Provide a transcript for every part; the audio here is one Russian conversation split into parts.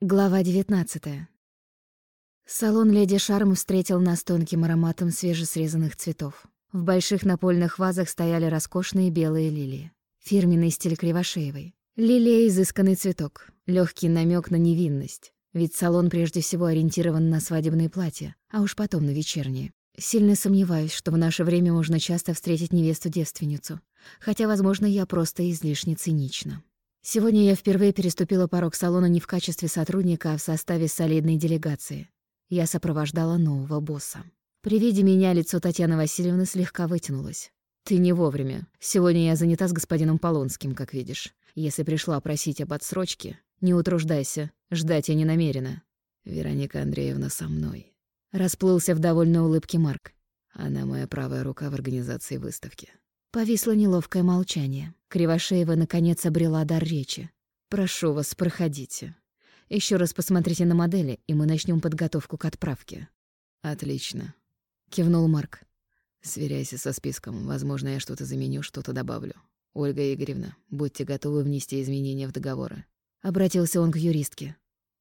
Глава 19 Салон «Леди Шарм» встретил нас тонким ароматом свежесрезанных цветов. В больших напольных вазах стояли роскошные белые лилии. Фирменный стиль Кривошеевой. Лилия — изысканный цветок, легкий намек на невинность. Ведь салон прежде всего ориентирован на свадебные платья, а уж потом на вечерние. Сильно сомневаюсь, что в наше время можно часто встретить невесту-девственницу. Хотя, возможно, я просто излишне цинична. Сегодня я впервые переступила порог салона не в качестве сотрудника, а в составе солидной делегации. Я сопровождала нового босса. При виде меня лицо Татьяны Васильевны слегка вытянулось. «Ты не вовремя. Сегодня я занята с господином Полонским, как видишь. Если пришла просить об отсрочке, не утруждайся, ждать я не намерена. Вероника Андреевна со мной». Расплылся в довольной улыбке Марк. Она моя правая рука в организации выставки. Повисло неловкое молчание. Кривошеева наконец обрела дар речи. «Прошу вас, проходите. Еще раз посмотрите на модели, и мы начнем подготовку к отправке». «Отлично», — кивнул Марк. «Сверяйся со списком. Возможно, я что-то заменю, что-то добавлю. Ольга Игоревна, будьте готовы внести изменения в договоры». Обратился он к юристке.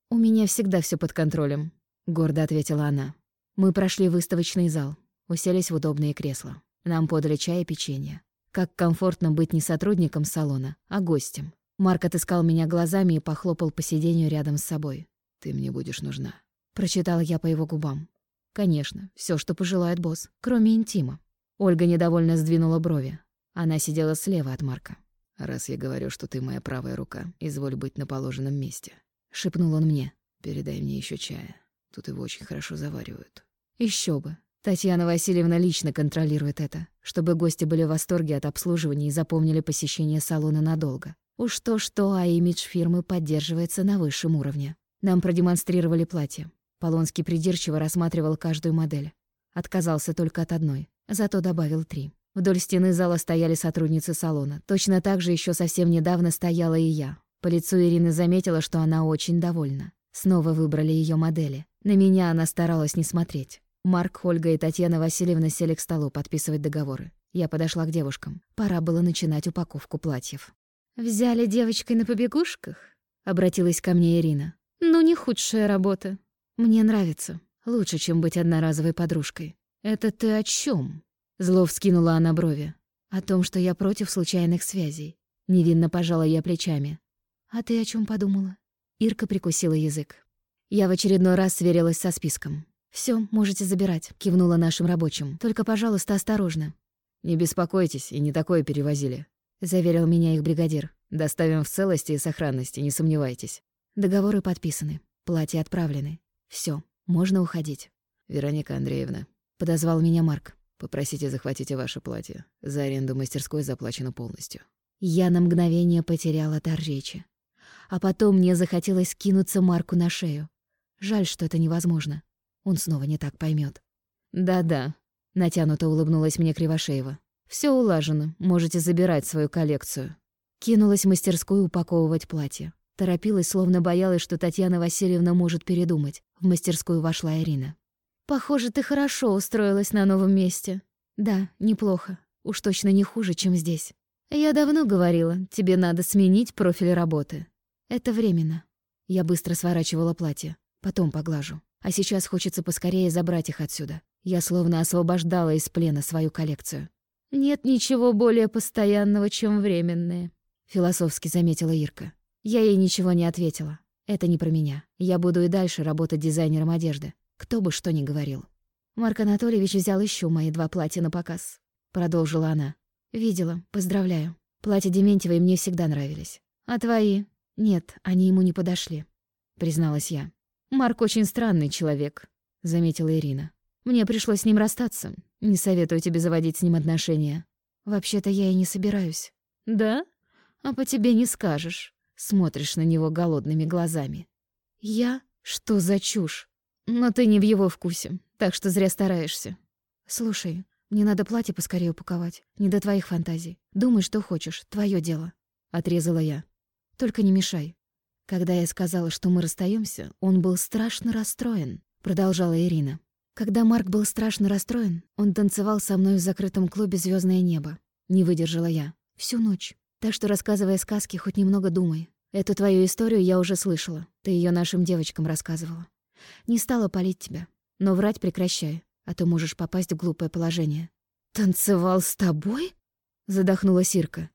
«У меня всегда все под контролем», — гордо ответила она. Мы прошли выставочный зал, уселись в удобные кресла. Нам подали чай и печенье. Как комфортно быть не сотрудником салона, а гостем. Марк отыскал меня глазами и похлопал по сиденью рядом с собой. «Ты мне будешь нужна», — прочитал я по его губам. «Конечно, все, что пожелает босс, кроме интима». Ольга недовольно сдвинула брови. Она сидела слева от Марка. «Раз я говорю, что ты моя правая рука, изволь быть на положенном месте», — шепнул он мне. «Передай мне еще чая. Тут его очень хорошо заваривают». Еще бы. Татьяна Васильевна лично контролирует это, чтобы гости были в восторге от обслуживания и запомнили посещение салона надолго. Уж то-что, а имидж фирмы поддерживается на высшем уровне. Нам продемонстрировали платье. Полонский придирчиво рассматривал каждую модель. Отказался только от одной, зато добавил три. Вдоль стены зала стояли сотрудницы салона. Точно так же еще совсем недавно стояла и я. По лицу Ирины заметила, что она очень довольна. Снова выбрали ее модели. На меня она старалась не смотреть. Марк, Ольга и Татьяна Васильевна сели к столу подписывать договоры. Я подошла к девушкам. Пора было начинать упаковку платьев. «Взяли девочкой на побегушках?» — обратилась ко мне Ирина. «Ну, не худшая работа. Мне нравится. Лучше, чем быть одноразовой подружкой». «Это ты о чем? Зло вскинула она брови. «О том, что я против случайных связей». Невинно пожала я плечами. «А ты о чем подумала?» Ирка прикусила язык. Я в очередной раз сверилась со списком. Все, можете забирать», — кивнула нашим рабочим. «Только, пожалуйста, осторожно». «Не беспокойтесь, и не такое перевозили», — заверил меня их бригадир. «Доставим в целости и сохранности, не сомневайтесь». Договоры подписаны, платья отправлены. Все, можно уходить. «Вероника Андреевна», — подозвал меня Марк. «Попросите захватите ваше платье. За аренду мастерской заплачено полностью». Я на мгновение потеряла дар речи. А потом мне захотелось кинуться Марку на шею. Жаль, что это невозможно. Он снова не так поймет. «Да-да», — натянуто улыбнулась мне Кривошеева. Все улажено, можете забирать свою коллекцию». Кинулась в мастерскую упаковывать платье. Торопилась, словно боялась, что Татьяна Васильевна может передумать. В мастерскую вошла Ирина. «Похоже, ты хорошо устроилась на новом месте». «Да, неплохо. Уж точно не хуже, чем здесь. Я давно говорила, тебе надо сменить профиль работы. Это временно». Я быстро сворачивала платье. Потом поглажу. А сейчас хочется поскорее забрать их отсюда. Я словно освобождала из плена свою коллекцию. «Нет ничего более постоянного, чем временное», — философски заметила Ирка. Я ей ничего не ответила. Это не про меня. Я буду и дальше работать дизайнером одежды. Кто бы что ни говорил. Марк Анатольевич взял еще мои два платья на показ. Продолжила она. Видела, поздравляю. Платья Дементьевой мне всегда нравились. А твои? Нет, они ему не подошли. Призналась я. «Марк очень странный человек», — заметила Ирина. «Мне пришлось с ним расстаться. Не советую тебе заводить с ним отношения». «Вообще-то я и не собираюсь». «Да? А по тебе не скажешь». Смотришь на него голодными глазами. «Я? Что за чушь? Но ты не в его вкусе, так что зря стараешься». «Слушай, мне надо платье поскорее упаковать. Не до твоих фантазий. Думай, что хочешь, твое дело», — отрезала я. «Только не мешай. Когда я сказала, что мы расстаемся, он был страшно расстроен, продолжала Ирина. Когда Марк был страшно расстроен, он танцевал со мной в закрытом клубе Звездное небо. Не выдержала я. Всю ночь. Так что, рассказывая сказки, хоть немного думай. Эту твою историю я уже слышала. Ты ее нашим девочкам рассказывала. Не стала палить тебя, но врать прекращай, а то можешь попасть в глупое положение. Танцевал с тобой? Задохнулась Ирка.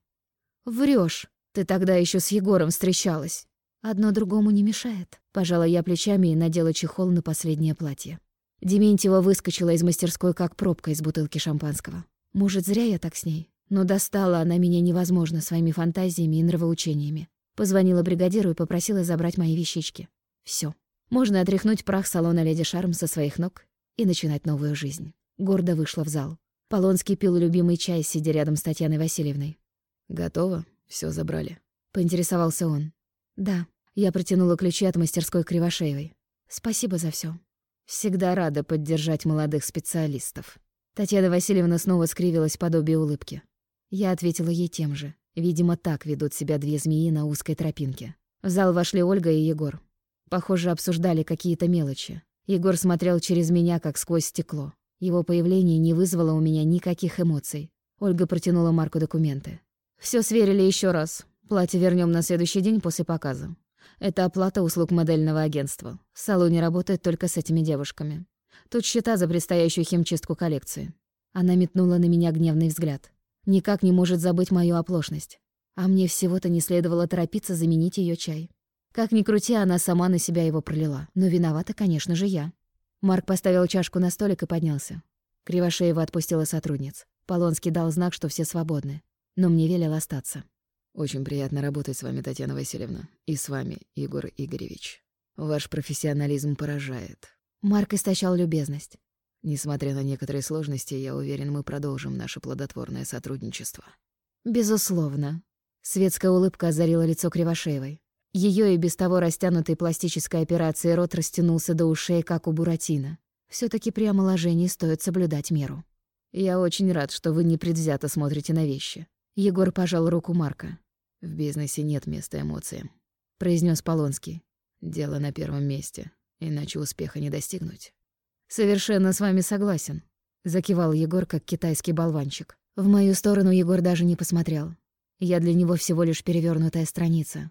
Врешь. Ты тогда еще с Егором встречалась. Одно другому не мешает. Пожала я плечами и надела чехол на последнее платье. Дементьева выскочила из мастерской, как пробка из бутылки шампанского. Может, зря я так с ней, но достала она меня невозможно своими фантазиями и нравоучениями. Позвонила бригадиру и попросила забрать мои вещички. Все. Можно отряхнуть прах салона «Леди Шарм» со своих ног и начинать новую жизнь. Гордо вышла в зал. Полонский пил любимый чай, сидя рядом с Татьяной Васильевной. «Готово? Все забрали?» — поинтересовался он. «Да». Я протянула ключи от мастерской Кривошеевой. «Спасибо за все. Всегда рада поддержать молодых специалистов». Татьяна Васильевна снова скривилась подобие улыбки. Я ответила ей тем же. Видимо, так ведут себя две змеи на узкой тропинке. В зал вошли Ольга и Егор. Похоже, обсуждали какие-то мелочи. Егор смотрел через меня, как сквозь стекло. Его появление не вызвало у меня никаких эмоций. Ольга протянула Марку документы. Все сверили еще раз. Платье вернем на следующий день после показа. Это оплата услуг модельного агентства. В салоне работает только с этими девушками. Тут счета за предстоящую химчистку коллекции. Она метнула на меня гневный взгляд. Никак не может забыть мою оплошность. А мне всего-то не следовало торопиться заменить ее чай. Как ни крути, она сама на себя его пролила. Но виновата, конечно же, я. Марк поставил чашку на столик и поднялся. Кривошеева отпустила сотрудниц. Полонский дал знак, что все свободны. Но мне велел остаться. «Очень приятно работать с вами, Татьяна Васильевна. И с вами, Егор Игоревич. Ваш профессионализм поражает». Марк истощал любезность. Несмотря на некоторые сложности, я уверен, мы продолжим наше плодотворное сотрудничество. Безусловно. Светская улыбка озарила лицо Кривошеевой. Ее и без того растянутой пластической операцией рот растянулся до ушей, как у Буратино. все таки при омоложении стоит соблюдать меру. «Я очень рад, что вы непредвзято смотрите на вещи». Егор пожал руку Марка. «В бизнесе нет места эмоциям», — произнес Полонский. «Дело на первом месте, иначе успеха не достигнуть». «Совершенно с вами согласен», — закивал Егор, как китайский болванчик. В мою сторону Егор даже не посмотрел. Я для него всего лишь перевернутая страница,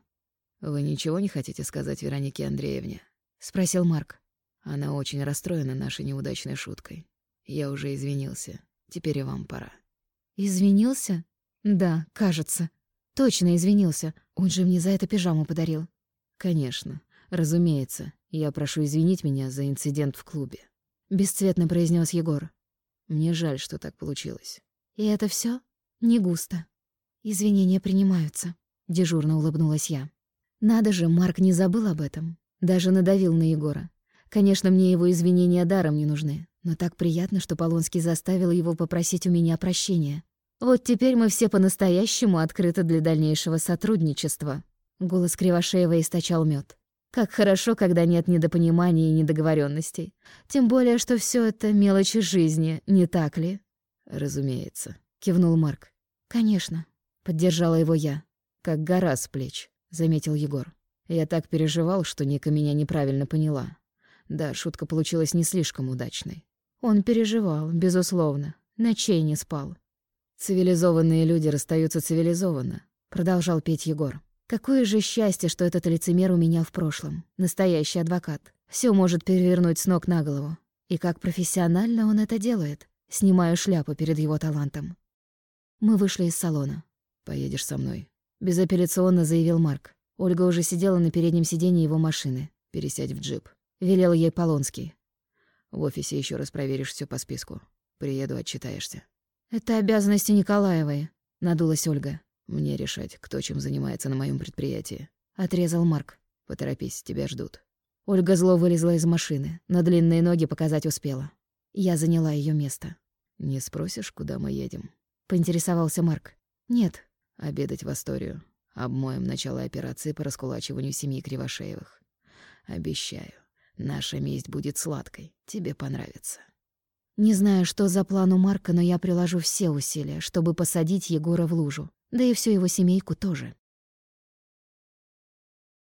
«Вы ничего не хотите сказать Веронике Андреевне?» — спросил Марк. Она очень расстроена нашей неудачной шуткой. Я уже извинился. Теперь и вам пора. Извинился? Да, кажется. Точно извинился. Он же мне за это пижаму подарил. Конечно. Разумеется. Я прошу извинить меня за инцидент в клубе. Бесцветно произнес Егор. Мне жаль, что так получилось. И это все? Не густо. Извинения принимаются. Дежурно улыбнулась я. Надо же, Марк не забыл об этом. Даже надавил на Егора. Конечно, мне его извинения даром не нужны, но так приятно, что Полонский заставил его попросить у меня прощения. Вот теперь мы все по-настоящему открыты для дальнейшего сотрудничества. Голос Кривошеева источал мед. Как хорошо, когда нет недопонимания и недоговоренностей. Тем более, что все это мелочи жизни, не так ли? Разумеется, кивнул Марк. Конечно, поддержала его я. Как гора с плеч заметил Егор. Я так переживал, что Ника меня неправильно поняла. Да, шутка получилась не слишком удачной. Он переживал, безусловно. Ночей не спал. Цивилизованные люди расстаются цивилизованно, продолжал петь Егор. Какое же счастье, что этот лицемер у меня в прошлом. Настоящий адвокат. Все может перевернуть с ног на голову. И как профессионально он это делает. Снимаю шляпу перед его талантом. Мы вышли из салона. «Поедешь со мной», Безапелляционно заявил Марк. Ольга уже сидела на переднем сиденье его машины. «Пересядь в джип», — велел ей Полонский. «В офисе еще раз проверишь все по списку. Приеду, отчитаешься». «Это обязанности Николаевой», — надулась Ольга. «Мне решать, кто чем занимается на моем предприятии», — отрезал Марк. «Поторопись, тебя ждут». Ольга зло вылезла из машины, на длинные ноги показать успела. Я заняла ее место. «Не спросишь, куда мы едем?» — поинтересовался Марк. «Нет», Обедать в Асторию. Обмоем начало операции по раскулачиванию семьи Кривошеевых. Обещаю, наша месть будет сладкой. Тебе понравится. Не знаю, что за план у Марка, но я приложу все усилия, чтобы посадить Егора в лужу. Да и всю его семейку тоже.